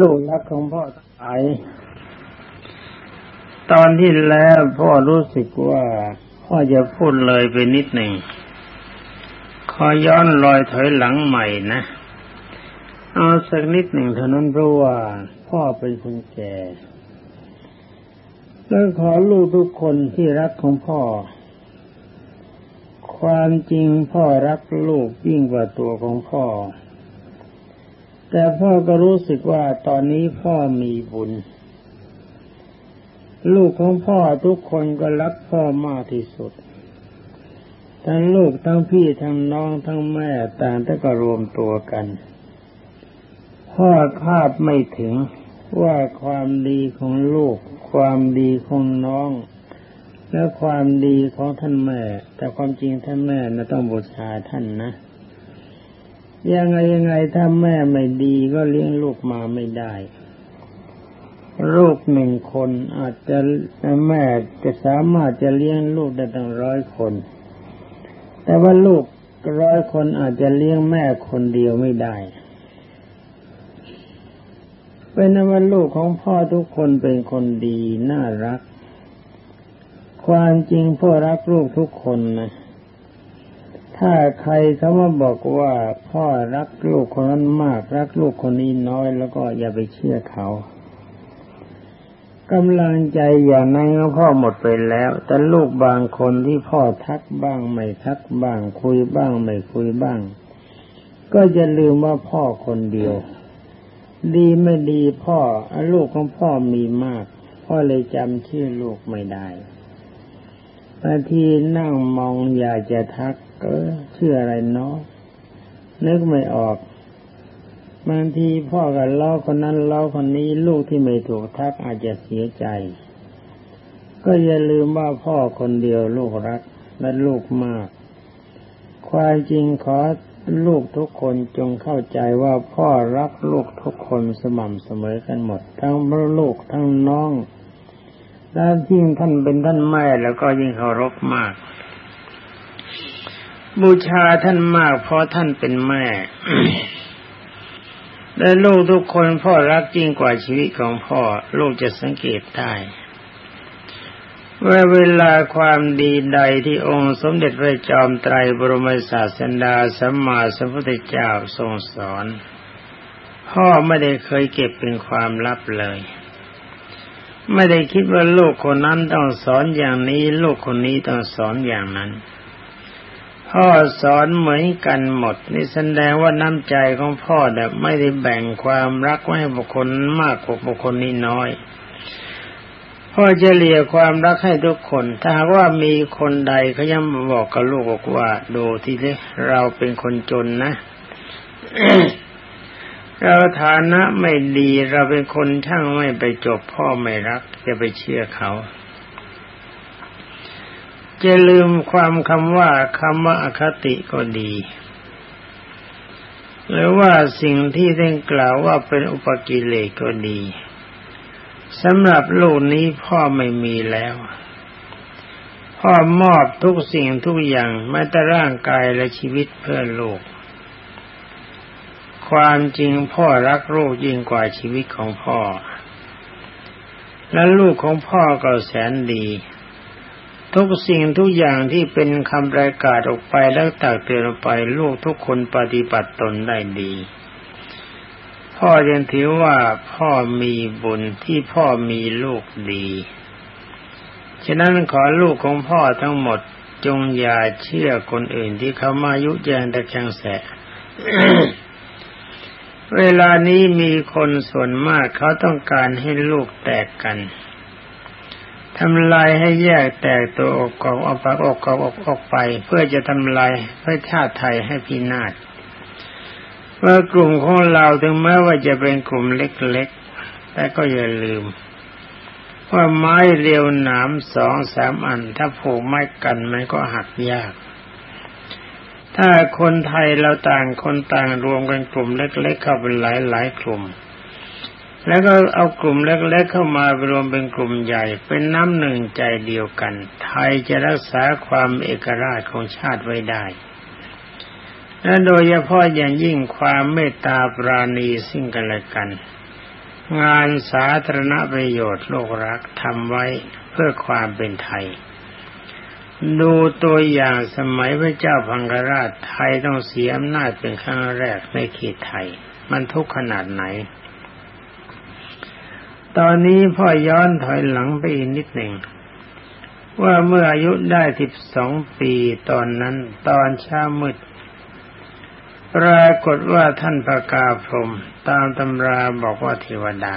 ลูกรักของพ่อทั้งหลายตอนที่แล้วพ่อรู้สึกว่า พ่อจะพูดเลยไปนิดหนึ่งขอย้อนรอยถอยหลังใหม่นะเอาสักนิดหนึ่งเท่านั้นเพราะว่าพ่อเป็นคนแก่แล้วขอลูกทุกคนที่รักของพ่อ ความจริงพ่อรักลูกยิ่งกว่าตัวของพ่อ แต่พ่อก็รู้สึกว่าตอนนี้พ่อมีบุญ ลูกของพ่อทุกคนก็รักพ่อมากที่สุด ทั้งลูกทั้งพี่ทั้งน้องทั้งแม่ต่างแต่ก็รวมตัวกัน พ่อคาดไม่ถึงว่าความดีของลูก ความดีของน้อง และความดีของท่านแม่ แต่ความจริงท่านแม่นะต้องบูชาท่านนะ ยังไงยังไงถ้าแม่ไม่ดีก็เลี้ยงลูกมาไม่ได้ลูกหนึ่งคนอาจจะแม่จะสามารถจะเลี้ยงลูกได้ตั้งร้อยคน แต่ว่าลูกร้อยคนอาจจะเลี้ยงแม่คนเดียวไม่ได้ เป็นว่าลูกของพ่อทุกคนเป็นคนดีน่ารัก ความจริงพ่อรักลูกทุกคนนะ ถ้าใครเขามาบอกว่าพ่อรักลูกคนนั้นมาก รักลูกคนนี้น้อยแล้วก็อย่าไปเชื่อเขากำลังใจอย่างนั้นพ่อหมดไปแล้ว แต่ลูกบางคนที่พ่อทักบ้างไม่ทักบ้าง คุยบ้างไม่คุยบ้าง ก็จะลืมว่าพ่อคนเดียว ดีไม่ดีพ่อลูกของพ่อมีมาก พ่อเลยจำชื่อลูกไม่ได้บางทีนั่งมองอยากจะทัก เออชื่ออะไรเนาะนึกไม่ออกบางทีพ่อกับล้อคนนั้นล้อคนนี้ลูกที่ไม่ถูกทักอาจจะเสียใจ ก็อย่าลืมว่าพ่อคนเดียวลูกรักและลูกมาก ความจริงขอลูกทุกคนจงเข้าใจว่าพ่อรักลูกทุกคนสม่ำเสมอกันหมด ทั้งลูกทั้งน้อง แล้วยิ่งท่านเป็นท่านแม่แล้วก็ยิ่งเคารพมาก บูชาท่านมากเพราะท่านเป็นแม่ และลูกทุกคนพ่อรักจริงกว่าชีวิตของพ่อ ลูกจะสังเกตได้ว่าเวลาความดีใดที่องค์สมเด็จพระจอมไตรบรมศาสดาสัมมาสัมพุทธเจ้าทรงสอน พ่อไม่ได้เคยเก็บเป็นความลับเลย ไม่ได้คิดว่าลูกคนนั้นต้องสอนอย่างนี้ ลูกคนนี้ต้องสอนอย่างนั้น พ่อสอนเหมือนกันหมด นี่แสดงว่าน้ำใจของพ่อแบบไม่ได้แบ่งความรักไว้ให้บุคคลมากกว่าบุคคลนี้น้อยพ่อจะเลียความรักให้ทุกคน ถ้าว่ามีคนใดเขายังบอกกับลูกบอกว่าดูที่นี้เราเป็นคนจนนะเราฐานะไม่ดีเราเป็นคนช่างไม่ไปจบพ่อไม่รักจะไปเชื่อเขา จะลืมความคำว่าคำว่าอคติก็ดี หรือว่าสิ่งที่ท่านกล่าวว่าเป็นอุปกิเลสก็ดีสำหรับลูกนี้พ่อไม่มีแล้ว พ่อมอบทุกสิ่งทุกอย่างแม้แต่ร่างกายและชีวิตเพื่อลูกความจริงพ่อรักลูกยิ่งกว่าชีวิตของพ่อ และลูกของพ่อก็แสนดี ทุกสิ่งทุกอย่างที่เป็นคำประกาศออกไปแล้วตักเตือนไปลูกทุกคนปฏิบัติตนได้ดี พ่อยังถือว่าพ่อมีบุญที่พ่อมีลูกดี ฉะนั้นขอลูกของพ่อทั้งหมดจงอย่าเชื่อคนอื่นที่เขามายุแยงตะแคงแสเวลานี้มีคนส่วนมากเขาต้องการให้ลูกแตกกัน ทำลายให้แยกแตกตัวออกกอกออกปากออกกอกออกไป เพื่อจะทำลายพระชาติไทยให้พินาศว่ากลุ่มของเราถึงแม้ว่าจะเป็นกลุ่มเล็กๆ แต่ก็อย่าลืม ว่าไม้เรียวหนามสองสามอัน ถ้าผูกไม้กันมันก็หักยาก ถ้าคนไทยเราต่างคนต่างรวมกันกลุ่มเล็ก ๆ เข้าเป็นหลายๆกลุ่ม แล้วก็เอากลุ่มเล็กๆเข้ามารวมเป็นกลุ่มใหญ่ เป็นน้ำหนึ่งใจเดียวกัน ไทยจะรักษาความเอกราชของชาติไว้ได้ และโดยเฉพาะอย่างยิ่งความเมตตาปราณีซึ่งกันและกัน งานสาธารณประโยชน์โลกรักทำไว้เพื่อความเป็นไทย ดูตัวอย่างสมัยพระเจ้าพังกราชไทยต้องเสียอำนาจเป็นครั้งแรกในเขตไทย มันทุกข์ขนาดไหน ตอนนี้พ่อย้อนถอยหลังไปอีกนิดหนึ่ง ว่าเมื่ออายุได้สิบสองปีตอนนั้น ตอนเช้ามืดปรากฏว่าท่านพระกาพรมตามตำราบอกว่าเทวดา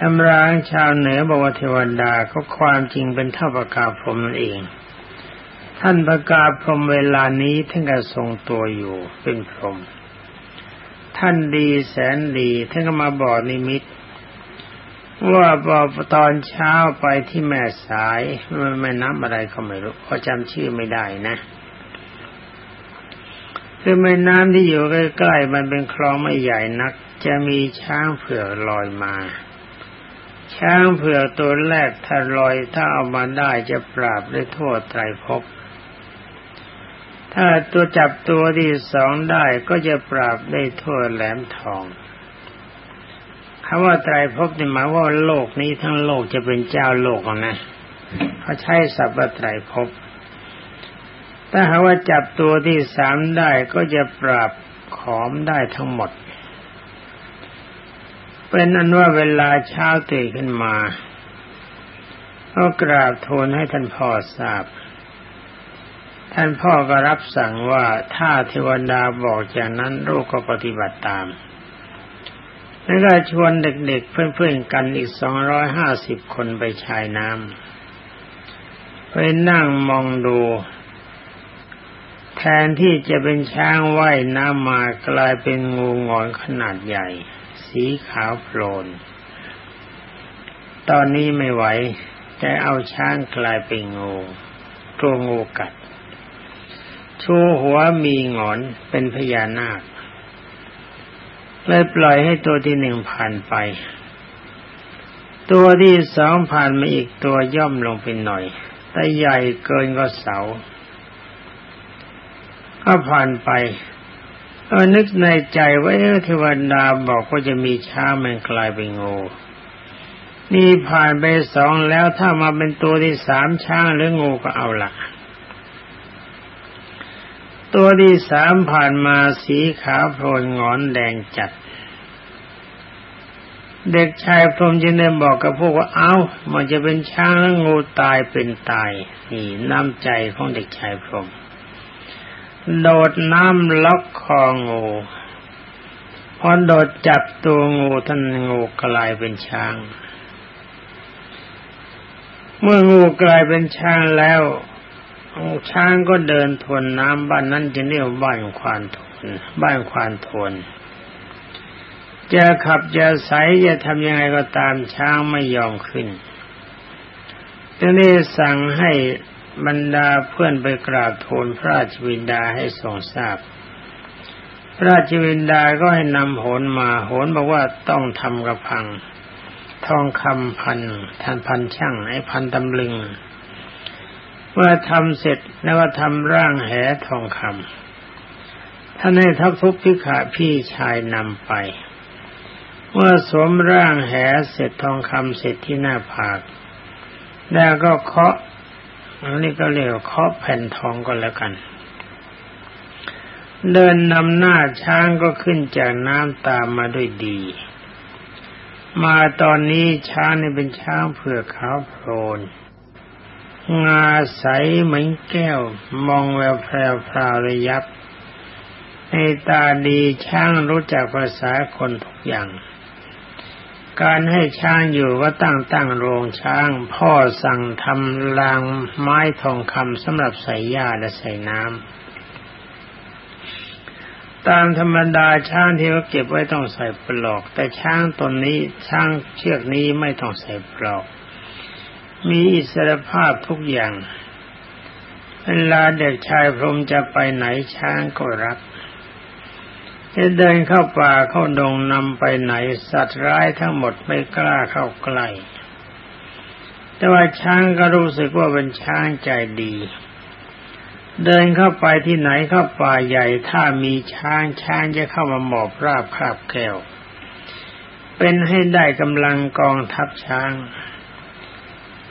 ตำราชาวเหนือบอกว่าเทวดาก็ความจริงเป็นเท่าพระกาพรมนั่นเอง ท่านพระกาพรมเวลานี้ท่านก็ทรงตัวอยู่เป็นพรหม ท่านดีแสนดีท่านก็มาบอกนิมิต ว่าบอกตอนเช้าไปที่แม่สายแม่น้ำอะไรก็ไม่รู้เพราะจำชื่อไม่ได้นะคือแม่น้ำที่อยู่ใกล้ๆมันเป็นคลองไม่ใหญ่นัก จะมีช้างเผือกลอยมา ช้างเผือกตัวแรกถ้าลอยถ้าเอามาได้จะปราบได้ทั่วไตรภพ ถ้าตัวจับตัวที่สองได้ก็จะปราบได้ทั่วแหลมทองคำว่าไตรภพนี่หมายว่าโลกนี้ทั้งโลกจะเป็นเจ้าโลกนะเขาใช้สัพพไตรภพถ้าหาว่าจับตัวที่สามได้ก็จะปราบขอมได้ทั้งหมด เป็นอันว่าเวลาเช้าตื่นขึ้นมาก็กราบทูลให้ท่านพ่อทราบ ท่านพ่อก็รับสั่งว่าถ้าเทวดาบอกจากนั้นลูกก็ปฏิบัติตามแล้วก็ชวนเด็กๆเพื่อนๆกันอีกสองร้อยห้าสิบคนไปชายน้ำไปนั่งมองดู แทนที่จะเป็นช้างว่ายน้ำมากลายเป็นงูงอนขนาดใหญ่ สีขาวโพลน ตอนนี้ไม่ไหวจะเอาช้างกลายเป็นงูตัวงูกัด ชูหัวมีงอนเป็นพญานาคเลยปล่อยให้ตัวที่หนึ่งผ่านไป ตัวที่สองผ่านมาอีกตัวย่อมลงไปหน่อย แต่ใหญ่เกินก็เสา ก็ผ่านไปเออนึกในใจว่าเทวดาบอกว่าจะมีช้างมันกลายเป็นงูนี่ผ่านไปสองแล้วถ้ามาเป็นตัวที่สามช้างหรืองูก็เอาละ ตัวที่สามผ่านมาสีขาวโพลนงอนแดงจัด เด็กชายพรมจึงได้บอกกับพวกว่าเอา้า มันจะเป็นช้างงูตายเป็นตาย นี่น้ำใจของเด็กชายพรมโดดน้ำล็อกคองูพอโดดจับตัวงูท่านงูกลายเป็นช้าง เมื่องูกลายเป็นช้างแล้ว ช้างก็เดินทวนน้ำบ้านนั้นจะเรียกบ้านควานทนบ้านควานทนจะขับจะใสจะทำยังไงก็ตามช้างไม่ยอมขึ้นจึงได้สั่งให้บรรดาเพื่อนไปกราบทูลพระราชวินดาให้ทรงทราบ พระราชวินดาก็ให้นำโหนมาโหนบอกว่าต้องทำกระพัง ทองคำพันทันพันช่างไอ้พันตำลึง เมื่อทำเสร็จแล้วก็ทำร่างแหทองคำท่านให้ทัพทุกพิขาพี่ชายนำไป เมื่อสวมร่างแหเสร็จทองคำเสร็จที่หน้าผาก แล้วก็เคาะอันนี้ก็เรียกเคาะแผ่นทองก็แล้วกัน เดินนำหน้าช้างก็ขึ้นจากน้ำตามมาด้วยดี มาตอนนี้ช้างนี่เป็นช้างเผือกขาวโพลน งาใสเหมือนแก้ว มองแววแพรวพราวระยับ ในตาดีช้างรู้จักภาษาคนทุกอย่าง การให้ช้างอยู่ก็ตั้งตั้งโรงช้าง พ่อสั่งทำรางไม้ทองคำสำหรับใส่หญ้าและใส่น้ำ ตามธรรมดาช้างที่เขาเก็บไว้ต้องใส่ปลอก แต่ช้างตนนี้ช้างเชือกนี้ไม่ต้องใส่ปลอก มีอิสรภาพทุกอย่าง เวลาเด็กชายพรมจะไปไหนช้างก็รักจะเดินเข้าป่าเข้าดงนำไปไหนสัตว์ร้ายทั้งหมดไม่กล้าเข้าใกล้ แต่ว่าช้างก็รู้สึกว่าเป็นช้างใจดี เดินเข้าไปที่ไหนเข้าป่าใหญ่ถ้ามีช้างช้างจะเข้ามาหมอบราบคาบแก้ว เป็นให้ได้กำลังกองทัพช้าง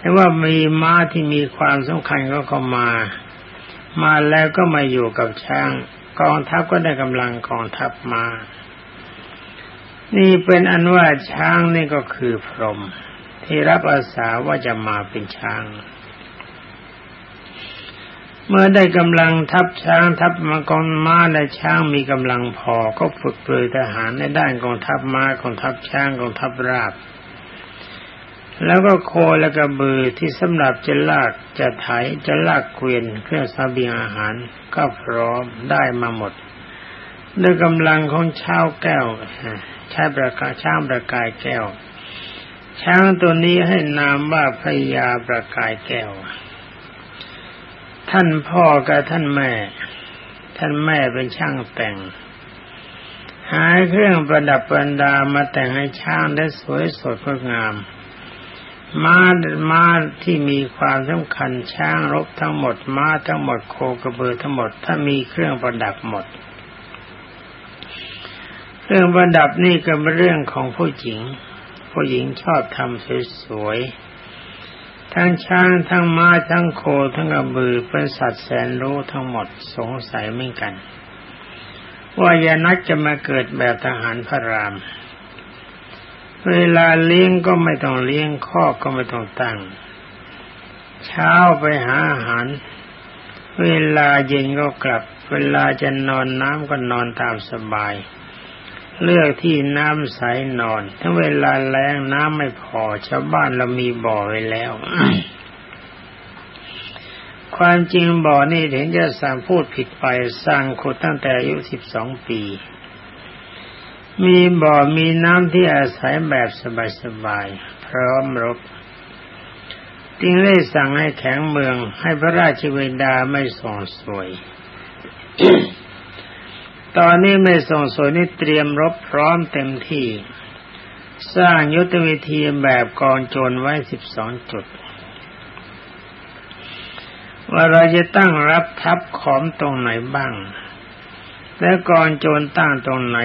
แต่ว่ามีม้าที่มีความสำคัญก็เข้ามา มาแล้วก็มาอยู่กับช้าง กองทัพก็ได้กำลังกองทัพมา นี่เป็นอันว่าช้างนี่ก็คือพรหมที่รับอาสาว่าจะมาเป็นช้าง เมื่อได้กำลังทัพช้างทัพมังกรม้าและช้างมีกำลังพอก็ฝึกปลือทหารในด้านกองทัพม้ากองทัพช้างกองทัพราบ แล้วก็โคและกระบือที่สำหรับจะลากจะไถจะลากเกวียนเครื่องสเบียงอาหารก็พร้อมได้มาหมด ด้วยกำลังของชาวแก้วใช้ประกาช้างประกายแก้ว ช้างตัวนี้ให้นามว่าพยาประกายแก้ว ท่านพ่อกับท่านแม่ ท่านแม่เป็นช่างแต่งหาเครื่องประดับบรรดามาแต่งให้ช่างได้สวยสดงดงาม ม้าม้าที่มีความสำคัญช้างรบทั้งหมด ม้าทั้งหมดโคกระเบือทั้งหมด ถ้ามีเครื่องประดับหมด เครื่องประดับนี่ก็เป็นเรื่องของผู้หญิง ผู้หญิงชอบทำสวยๆทั้งช้างทั้งม้าทั้งโคทั้งกระบือเป็นสัตว์แสนรู้ทั้งหมดสงสัยไม่กัน ว่ายานักจะมาเกิดแบบทหารพระราม เวลาเลี้ยงก็ไม่ต้องเลี้ยงข้อก็ไม่ต้องตั้ง เช้าไปหาอาหาร เวลาเย็นก็กลับ เวลาจะนอนน้ำก็นอนตามสบาย เลือกที่น้ำใสนอน ถ้าเวลาแรงน้ำไม่พอชาวบ้านเรามีบ่อไว้แล้ว ความจริงบ่อนี่เห็นจะสั่งพูดผิดไปสร้างขุดตั้งแต่อายุสิบสองปี มีบ่อมีน้ำที่อาศัยแบบสบายๆพร้อมรบจึงได้สั่งให้แข็งเมืองให้พระราชเวดาไม่ส่งสวย ตอนนี้ไม่ส่งสวยนี่เตรียมรบพร้อมเต็มที่ สร้างยุทธวิธีแบบกองโจรไว้สิบสองจุด ว่าเราจะตั้งรับทัพขอมตรงไหนบ้าง และกองโจรตั้งตรงไหน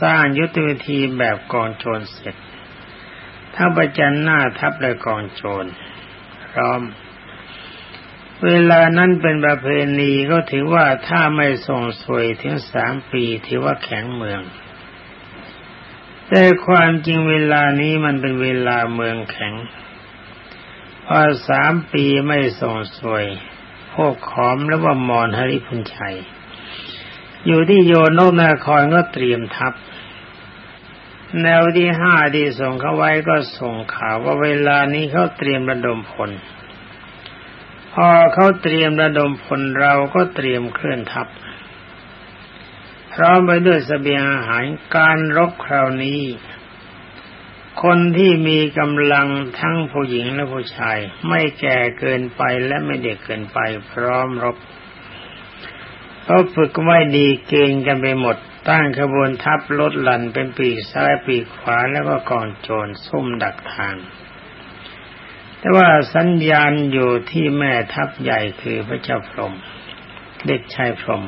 สร้างยุทธวิธีแบบกองโจรเสร็จถ้าประจันหน้าทัพและกองโจรพร้อม เวลานั้นเป็นประเพณีก็ถือว่าถ้าไม่ส่งสวยถึงสามปีถือว่าแข็งเมือง แต่ความจริงเวลานี้มันเป็นเวลาเมืองแข็งพอสามปีไม่ส่งสวยพวกขอมแล้วว่ามอนฮริพุนชัย อยู่ที่โยนกนาครก็เตรียมทัพแนวที่ห้าที่ส่งเข้าไว้ก็ส่งข่าวว่าเวลานี้เขาเตรียมระดมพล พอเขาเตรียมระดมพลเราก็เตรียมเคลื่อนทัพพร้อมไปด้วยสเสบียงอาหารการรบคราวนี้ คนที่มีกำลังทั้งผู้หญิงและผู้ชาย ไม่แก่เกินไปและไม่เด็กเกินไปพร้อมรบ เขาฝึกไว้ดีเก่งกันไปหมด ตั้งขบวนทัพลดหลั่นเป็นปีกซ้ายปีกขวาแล้วก็กองโจรซุ่มดักทาง แต่ว่าสัญญาณอยู่ที่แม่ทัพใหญ่คือพระเจ้าพรหมเด็กชายพรหม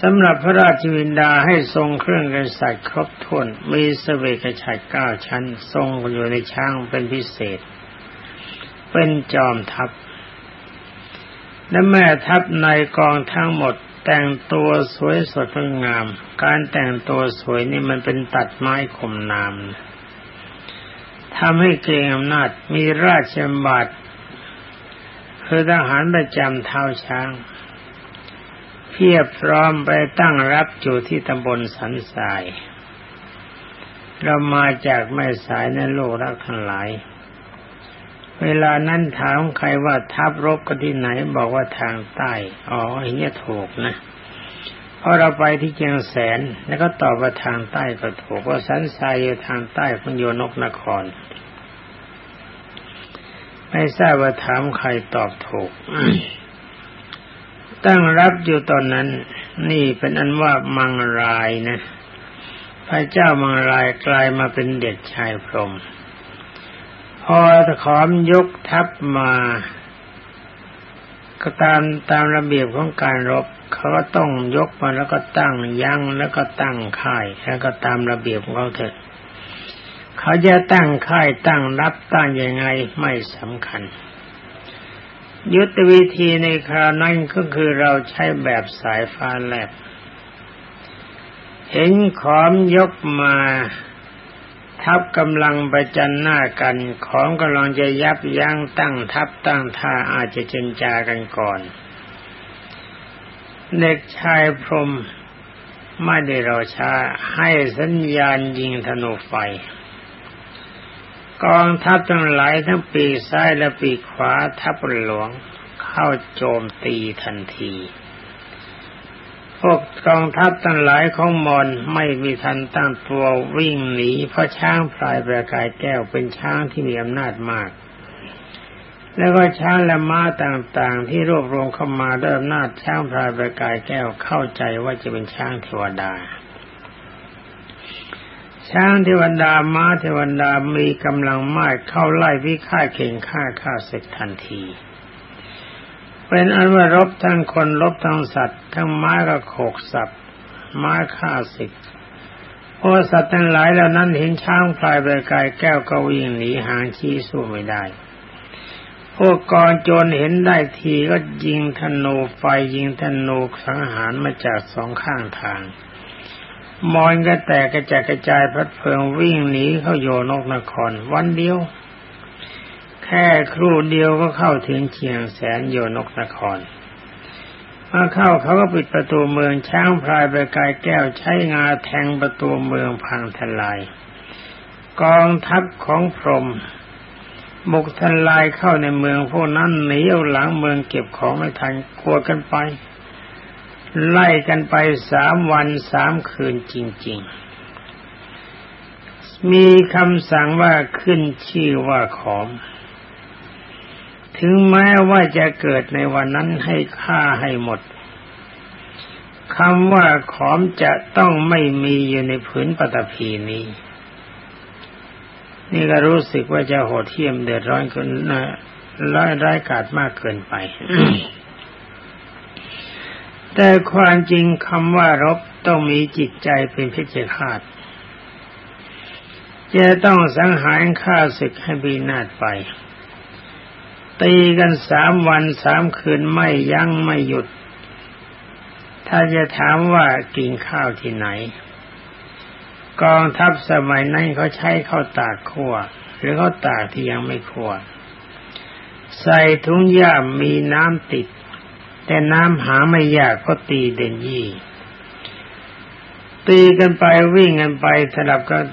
สำหรับพระราชวินดาให้ทรงเครื่องกษัตริย์ครบถ้วนมีสเวกชัยเก้าชั้น ทรงอยู่ในช่างเป็นพิเศษ เป็นจอมทัพ และแม่ทัพในกองทั้งหมด แต่งตัวสวยสดงาม การแต่งตัวสวยนี่มันเป็นตัดไม้ข่มนามทำให้เกรงอำนาจมีราชบัตรคือทหารประจำเท้าช้าง เพียบพร้อมไปตั้งรับอยู่ที่ตำบลสันทราย เรามาจากแม่สายในโลกรักทั้งหลาย เวลานั้นถามใครว่าทัพรบกันที่ไหนบอกว่าทางใต้ อ๋ออย่างนี้ถูกนะพอเราไปที่เชียงแสน แล้วก็ตอบว่าทางใต้ก็ถูกว่าสันทรายอยู่ทางใต้ของโยนกนคร ไม่ทราบว่าถามใครตอบถูก ตั้งรับอยู่ตอนนั้น นี่เป็นอันว่ามังรายนะ พระเจ้ามังรายกลายมาเป็นเด็กชายพรหม พอตะขอมยกทัพมา ก็ตามตามระเบียบของการรบเขาก็ต้องยกมาแล้วก็ตั้งยั้งแล้วก็ตั้งค่ายแล้วก็ตามระเบียบของเขาเถอะเขาจะตั้งค่ายตั้งรับตั้งยังไงไม่สำคัญ ยุทธวิธีในคราวนั้นก็คือเราใช้แบบสายฟ้าแลบเห็นขอมยกมา ทับกำลังประจันหน้ากัน ของกำลังจะยับยั้งตั้งทับตั้งท่าอาจจะเจนจากันก่อน เด็กชายพรมไม่ได้รอช้าให้สัญญาณยิงธนูไฟ กองทัพทั้งหลายทั้งปีกซ้ายและปีกขวาทัพหลวงเข้าโจมตีทันที พวกกองทัพทั้งหลายของมอนไม่มีทันตั้งตัววิ่งหนีเพราะช้างพลายประกายแก้วเป็นช้างที่มีอำนาจมาก แล้วก็ช้างและม้าต่างๆ ที่รวบรวมเข้ามาด้วยอำนาจช้างพลายประกายแก้วเข้าใจว่าจะเป็นช้างเทวดา ช้างเทวดาม้าเทวดามีกำลังมากเข้าไล่วิฆาตเข่งฆ่าข้าศึกทันที เป็นอันว่ารบทั้งคนรบทั้งสัตว์ ทั้งไม้ก็โขกสับไม้ฆ่าศึกพวกสัตว์ทั้งหลายเหล่านั้นเห็นช้างพลายใบกายแก้วก็วิ่งหนีหางชี้สู้ไม่ได้ พวกกองโจรเห็นได้ทีก็ยิงธนูไฟยิงธนูสังหารมาจากสองข้างทาง มอนก็แตกกระจายกระจายพัดเพลิงวิ่งหนีเข้าโยนกนคร วันเดียว ค่ครู่เดียวก็เข้าถึงเชียงแสนโยนกนครมาเข้าเขาก็ปิดประตูเมืองช้างพลายไปกายแก้วใช้งาแทงประตูเมืองพังทลาย กองทัพของพรมบุกทลายเข้าในเมืองพวกนั้นหนีเอาหลังเมืองเก็บของไม่ทันกลัวกันไป ไล่กันไปสามวันสามคืนจริง ๆ มีคำสั่งว่าขึ้นชื่อว่าขอม ถึงแม้ว่าจะเกิดในวันนั้นให้ฆ่าให้หมดคำว่าขอมจะต้องไม่มีอยู่ในผืนปฐพีนี้ นี่ก็รู้สึกว่าจะโหดเหี้ยมเดือดร้อนคนนร้ายร้ายกาจมากเกินไป แต่ความจริงคำว่ารบต้องมีจิตใจเป็นพิจฆาตจะต้องสังหารฆ่าศึกให้บีนาดไป ตีกันสามวันสามคืนไม่ยั้งไม่หยุด ถ้าจะถามว่ากินข้าวที่ไหน กองทัพสมัยนั้นเขาใช้ข้าวตากขั้วหรือข้าวตากที่ยังไม่ขั้วใส่ถุงย่ามมีน้ำติด แต่น้ำหาไม่ยากก็ตีเด่นยี่ ตีกันไปวิ่งกันไปสลับกัน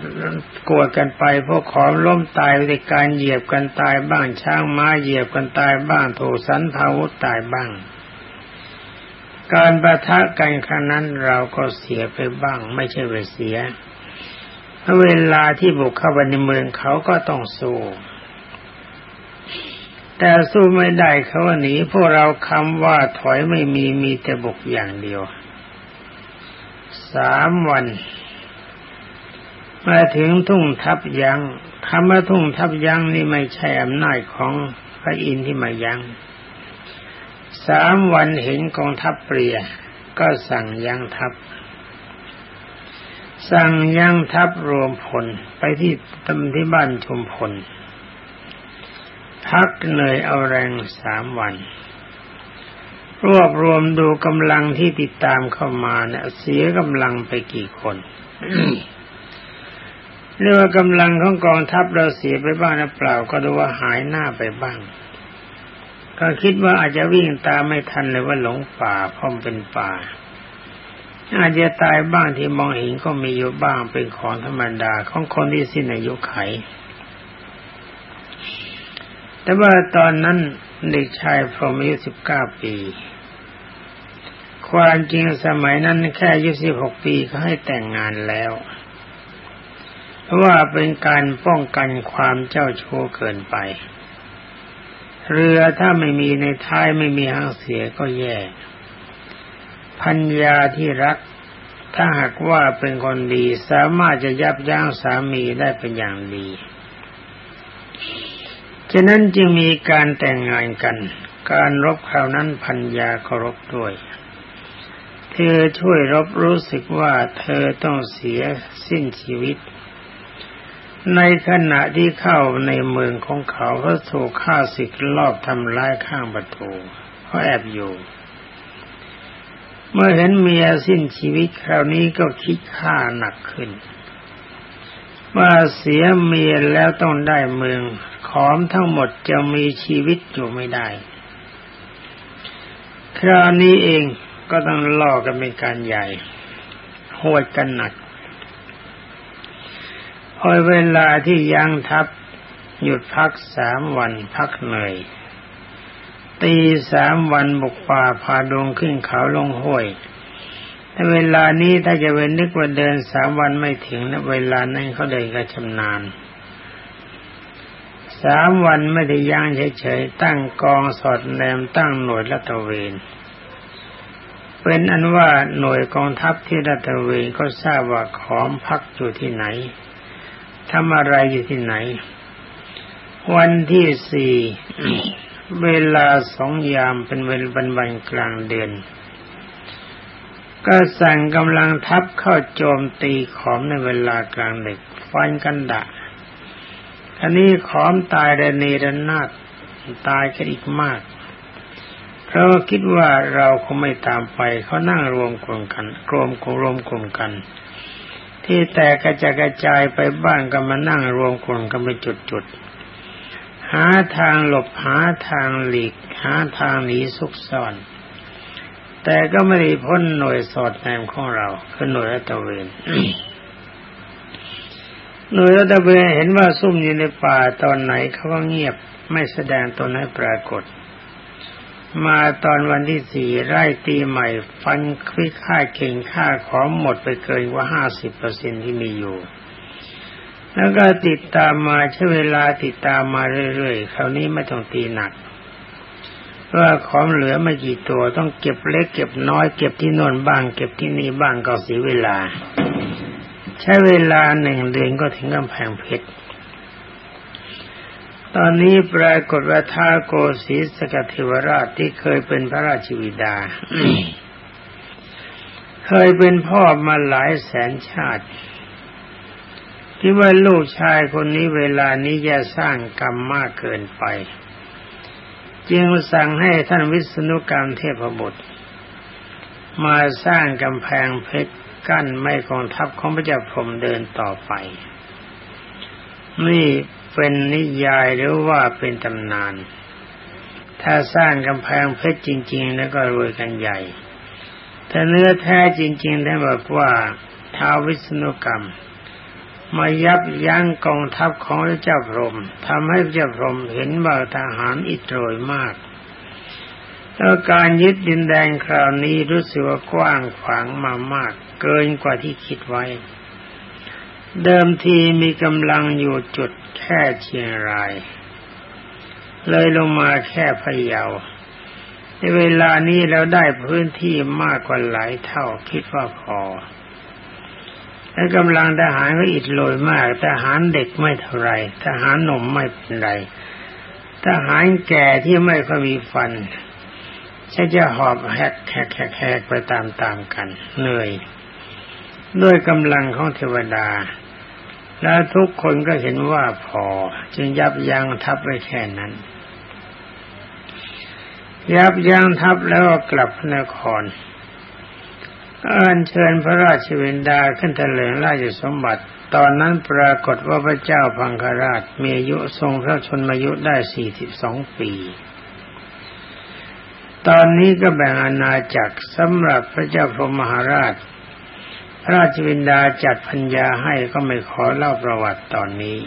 กวดกันไป พวกของล้มตายในการเหยียบกันตายบ้างช้างม้าเหยียบกันตายบ้างถูกสันทาวุธตายบ้าง การประทะกันครั้งนั้นเราก็เสียไปบ้าง ไม่ใช่ไปเสียเวลาที่บุกเข้าไปในเมืองเขาก็ต้องสู้แต่สู้ไม่ได้เขาหนีพวกเราคำว่าถอยไม่มีมีแต่บุกอย่างเดียว สามวันมาถึงทุ่งทับยังคำว่าทุ่งทับยังนี่ไม่ใช่อำนาจของพระอินทร์ที่มายังสามวันเห็นกองทัพเปรีย ก็สั่งยังทัพ สั่งยังทัพรวมพลไปที่ตำที่บ้านชุมพลพักเหนื่อยเอาแรงสามวัน รวบรวมดูกำลังที่ติดตามเข้ามาเนี่ยเสียกำลังไปกี่คนเรียกว่ากำลังของกองทัพเราเสียไปบ้างนะเปล่า ก็ดูว่าหายหน้าไปบ้าง ก็คิดว่าอาจจะวิ่งตามไม่ทันเลยว่าหลงป่าเพราะเป็นป่า อาจจะตายบ้างที่มองเห็นก็มีอยู่บ้างเป็นของธรรมดาของคนที่สิ้นอายุไข แต่ว่าตอนนั้น เด็กชายพรหมอายุสิบเก้าปี ความจริงสมัยนั้นแค่อายุสิบหกปีเขาให้แต่งงานแล้ว เพราะว่าเป็นการป้องกันความเจ้าชู้เกินไป เรือถ้าไม่มีในท้ายไม่มีหางเสียก็แย่พัญญาที่รัก ถ้าหากว่าเป็นคนดีสามารถจะยับยั้งสามีได้เป็นอย่างดี ฉะนั้นจึงมีการแต่งงานกัน การรบคราวนั้นพัญญาเคารพด้วย เธอช่วยรบรู้สึกว่าเธอต้องเสียสิ้นชีวิต ในขณะที่เข้าในเมืองของเขาเขาถูกฆ่าศึกลอบทำร้ายข้างประตูเขาแอบอยู่ เมื่อเห็นเมียสิ้นชีวิตคราวนี้ก็คิดฆ่าหนักขึ้นว่าเสียเมียแล้วต้องได้เมือง ขอมทั้งหมดจะมีชีวิตอยู่ไม่ได้ คราวนี้เองก็ต้องล่อกันเป็นการใหญ่โหดกันหนักพอเวลาที่ยังทัพหยุดพักสามวันพักเหนื่อย ตีสามวันบุกป่าพาดงขึ้นเขาลงห้วยแต่เวลานี้ถ้าจะเว้นนึกว่าเดินสามวันไม่ถึงนะเวลานั้นเขาเดินก็ชำนาญ สามวันไม่ได้ย่างเฉยๆตั้งกองสอดแนมตั้งหน่วยละตเวนเป็นอันว่าหน่วยกองทัพที่รัตเวนก็ทราบว่าขอมพักอยู่ที่ไหนทำอะไรอยู่ที่ไหน วันที่สี่เวลาสองยามเป็นเวลาวันกลางเดือนก็สั่งกำลังทัพเข้าโจมตีขอมในเวลากลางดึกฟันกันดะ อันนี้ขอมตายระเนระนาดตายกันอีกมาก เพราะคิดว่าเราคงไม่ตามไปเขานั่งรวมกลุ่มกันรวมกลุ่มรวมกลุ่มกัน ที่แตกกระจายกระจายไปบ้านก็มานั่งรวมกลุ่มกันไปจุดๆหาทางหลบหาทางหลีก หาทางหนีซุกซ่อน แต่ก็ไม่ได้พ้นหน่วยสอดแนมของเราคือหน่วยรัตเวน หน่วยรัตเวนเห็นว่าซุ่มอยู่ในป่าตอนไหนเขาก็เงียบไม่แสดงตนให้ปรากฏ มาตอนวันที่สี่ไร่ตีใหม่ ฟันควิค่าเก่งค่าของหมดไปเกินกว่าห้าสิบเปอร์เซ็นที่มีอยู่ แล้วก็ติดตามมาใช้เวลาติดตามมาเรื่อยๆ คราวนี้ไม่ต้องตีหนักว่าของเหลือไม่กี่ตัวต้องเก็บเล็กเก็บน้อยเก็บที่น่นบ้าง เก็บที่นี่บ้างก็เสียเวลา ใช้เวลาหนึ่งเดือนก็ถึงกำแพงเพชร ตอนนี้ปรากฏว่าท้าโกศีสกเทวราชที่เคยเป็นพระราชวิดา เคยเป็นพ่อมาหลายแสนชาติที่ว่าลูกชายคนนี้เวลานี้จะสร้างกรรมมากเกินไป จึงสั่งให้ท่านวิษณุกรรมเทพบุตร มาสร้างกำแพงเพชร กั้นไม่กองทัพของพระเจ้าพรมเดินต่อไป นี่เป็นนิยายหรือว่าเป็นตำนาน ถ้าสร้างกำแพงเพชรจริง ๆ แล้วก็รวยกันใหญ่ ถ้าเนื้อแท้จริงๆท่านบอกว่าท้าวิศนุกรรมมายับยั้งกองทัพของพระเจ้าพรหมทำให้พระเจ้าพรหมเห็นว่าทหารอิโรยมาก แล้วการยึดดินแดงคราวนี้รู้สึกว่ากว้างขวางมามาก เกินกว่าที่คิดไว้ เดิมทีมีกำลังอยู่จุดแค่เชียงราย เลยลงมาแค่พะเยาในเวลานี้เราได้พื้นที่มากกว่าหลายเท่าคิดว่าพอและกำลังทหารก็อิดโรยมาก ทหารเด็กไม่เท่าไรทหารหนุ่มไม่เป็นไรทหารแก่ที่ไม่ค่อยมีฟัน จะจะหอบแหกแหกแหกไปตามๆกัน เหนื่อย ด้วยกำลังของเทวดา แล้วทุกคนก็เห็นว่าพอ จึงยับยั้งทับไว้แค่นั้น ยับยั้งทับแล้วกลับพระนครอัญเชิญพระราชวินดาขึ้นแถลงราชสมบัติ ตอนนั้นปรากฏว่าพระเจ้าพังคราชมีอายุทรงพระชนมายุได้สี่สิบสองปี ตอนนี้ก็แบ่งอาณาจักรสำหรับพระเจ้าพรหมมหาราช พระราชวินดาจัดพัญญาให้ก็ไม่ขอเล่าประวัติตอนนี้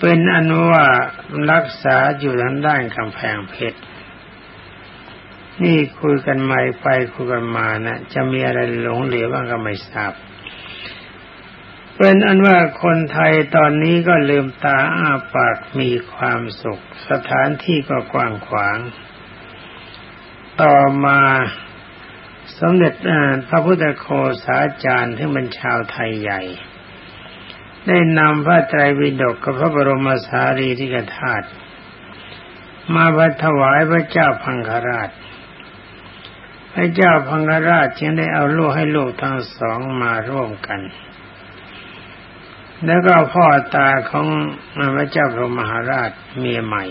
เป็นอนุว่ารักษาอยู่ทางด้านกำแพงเพชร นี่คุยกันม่ไปคุยกันมานะจะมีอะไรหลงเหลือบ้างก็ไม่ทราบเป็นอันว่าคนไทยตอนนี้ก็ลืมตาอ้าปากมีความสุข สถานที่ก็กว้างขวาง ต่อมาสมเด็จพระพุทธโคสาจารย์ที่เป็นชาวไทยใหญ่ ได้นำพระไตรปิฎกกับพระบรมสารีริกธาตุมาบรรถวายพระเจ้าพังคราช พระเจ้าพังกราชจึงได้เอาลูกให้ลูกทั้งสองมาร่วมกัน แล้วก็พ่อตาของพระเจ้าพระมหาราชเมียใหม่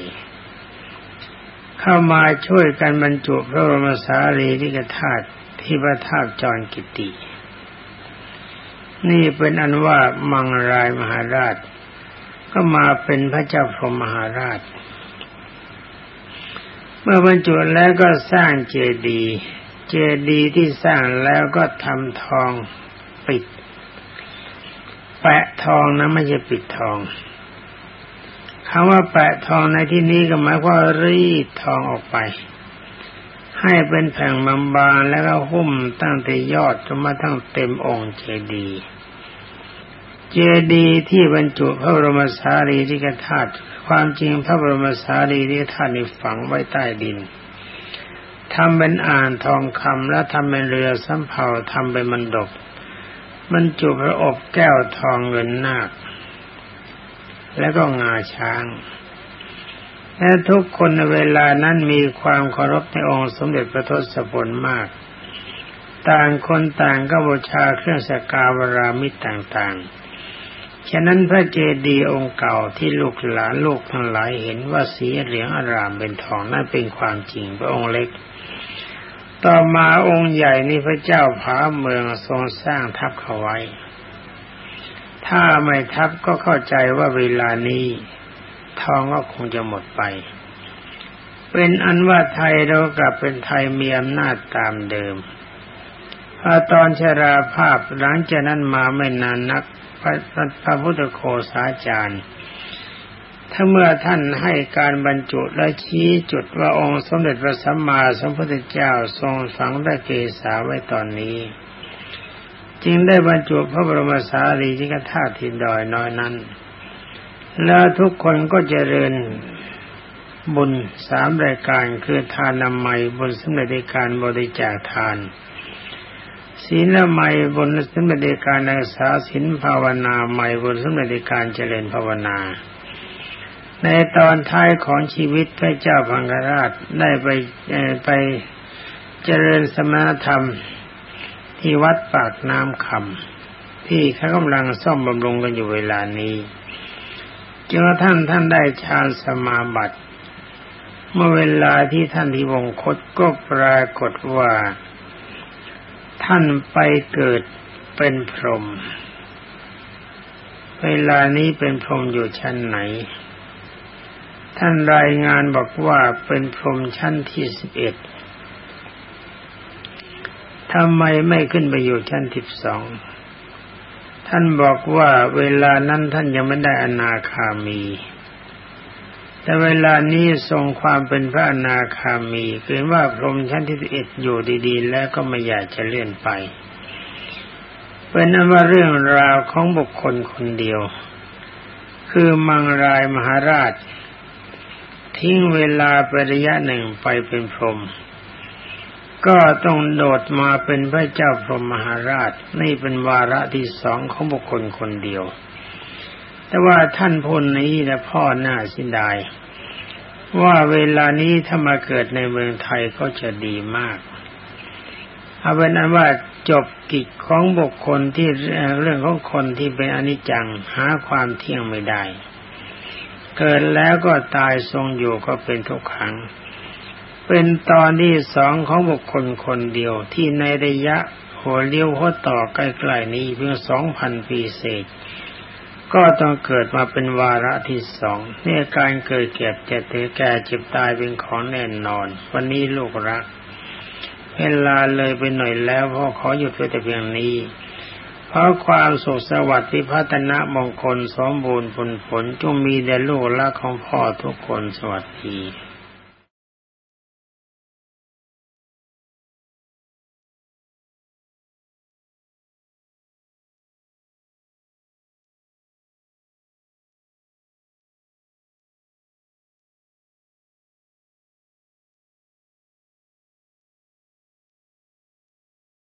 เข้ามาช่วยกันบรรจุพระบรมสารีริกธาตุที่พระธาตุจรกิติ นี่เป็นอันว่ามังรายมหาราช ก็มาเป็นพระเจ้าพรหมมหาราช เมื่อบรรจุแล้วก็สร้างเจดีย์เจดีย์ที่สร้างแล้วก็ทำทองปิด แปะทองนะไม่ใช่ปิดทอง คำว่าแปะทองในที่นี้ก็หมายว่ารีดทองออกไป ให้เป็นแผ่นบางๆแล้วก็หุ้มตั้งแต่ยอดจนมาทั้งเต็มองค์เจดีย์เจดีย์ที่บรรจุพระบรมสารีริกธาตุความจริงพระบรมสารีริกธาตุนี่ฝังไว้ใต้ดินทำเป็นอ่านทองคำแล้วทำเป็นเรือสำเภาทำเป็นมันดกมันจุพระอบแก้วทองเงินนาค แล้วก็งาช้าง และทุกคนในเวลานั้นมีความเคารพในองค์สมเด็จพระทศพลมาก ต่างคนต่างก็บูชาเครื่องสกาวรามิตรต่างๆ ฉะนั้นพระเจดีย์องค์เก่าที่ลูกหลานลูกทั้งหลายเห็นว่าสีเหลืองอารามเป็นทองนั่นเป็นความจริงพระองค์เล็ก ต่อมาองค์ใหญ่นี่พระเจ้าผาเมืองทรงสร้างทับเขาไว้ ถ้าไม่ทับก็เข้าใจว่าเวลานี้ทองก็คงจะหมดไป เป็นอันว่าไทยเรากลับเป็นไทยมีอำนาจตามเดิมพอตอนชราภาพหลังจากนั้นมาไม่นานนักพระพระพุทธโคสาจารย์ถ้าเมื่อท่านให้การบรรจุและชี้จุดว่าองค์สมเด็จพระสัมมาสัมพุทธเจ้าทรงฝังพระเกศาไว้ตอนนี้ จึงได้บรรจุพระบรมสารีริกธาตุที่ดอยน้อยนั้น แล้วทุกคนก็เจริญบุญสามรายการคือทานนามัยบุญสมเด็จการบริจาคทาน ศีลละไมบุญสมเด็จการนักษาศีลภาวนาใหม่บุญสมเด็จการเจริญภาวนา ในตอนท้ายของชีวิตพระเจ้าพังกราชได้ไปไปเจริญสมณธรรม ที่วัดปากน้ำคำที่เขากำลังซ่อมบำรุงกันอยู่เวลานี้จนกระทั่งท่านได้ฌานสมาบัติ เมื่อเวลาที่ท่านที่วงคตก็ปรากฏว่า ท่านไปเกิดเป็นพรหมเวลานี้เป็นพรหมอยู่ชั้นไหน ท่านรายงานบอกว่าเป็นพรหมชั้นที่สิบเอ็ด ทำไมไม่ขึ้นไปอยู่ชั้นสิบสอง ท่านบอกว่าเวลานั้นท่านยังไม่ได้อนาคามี แต่เวลานี้ทรงความเป็นพระอนาคามีคือว่าพรหมชั้นที่สิบเอ็ดอยู่ดีๆ แล้วก็ไม่อยากจะเลื่อนไป เป็นนั้นว่าเรื่องราวของบุคคลคนเดียว คือมังรายมหาราช ทิ้งเวลาไประยะหนึ่งไปเป็นพรหม ก็ต้องโดดมาเป็นพระเจ้าพรหมมหาราช นี่เป็นวาระที่สองของบุคคลคนเดียว แต่ว่าท่านพลนี้นะพ่อหน้าสินดายว่าเวลานี้ถ้ามาเกิดในเมืองไทยก็จะดีมากเอาเป็นนั้นว่าจบกิจของบุคคลที่เรื่องของคนที่เป็นอนิจจังหาความเที่ยงไม่ได้ เกิดแล้วก็ตายทรงอยู่ก็เป็นทุกขัง เป็นตอนที่สองของบุคคลคนเดียวที่ในระยะหัวเลี้ยวหัวต่อใกล้ๆนี้เพียงสองพันปีเศษ ก็ต้องเกิดมาเป็นวาระที่สองเนี่ยการเกิดเก็บเจ็บถือแก่เจ็บตายเป็นของแน่นอน วันนี้ลูกรัก เวลาเลยไปหน่อยแล้วพ่อขอหยุดไว้แต่เพียงนี้ขอความสุขสวัสดิ์พิพัฒนมงคลสมบูรณ์ผลผลจงมีแด่ลูกและของพ่อทุกคนสวัสดี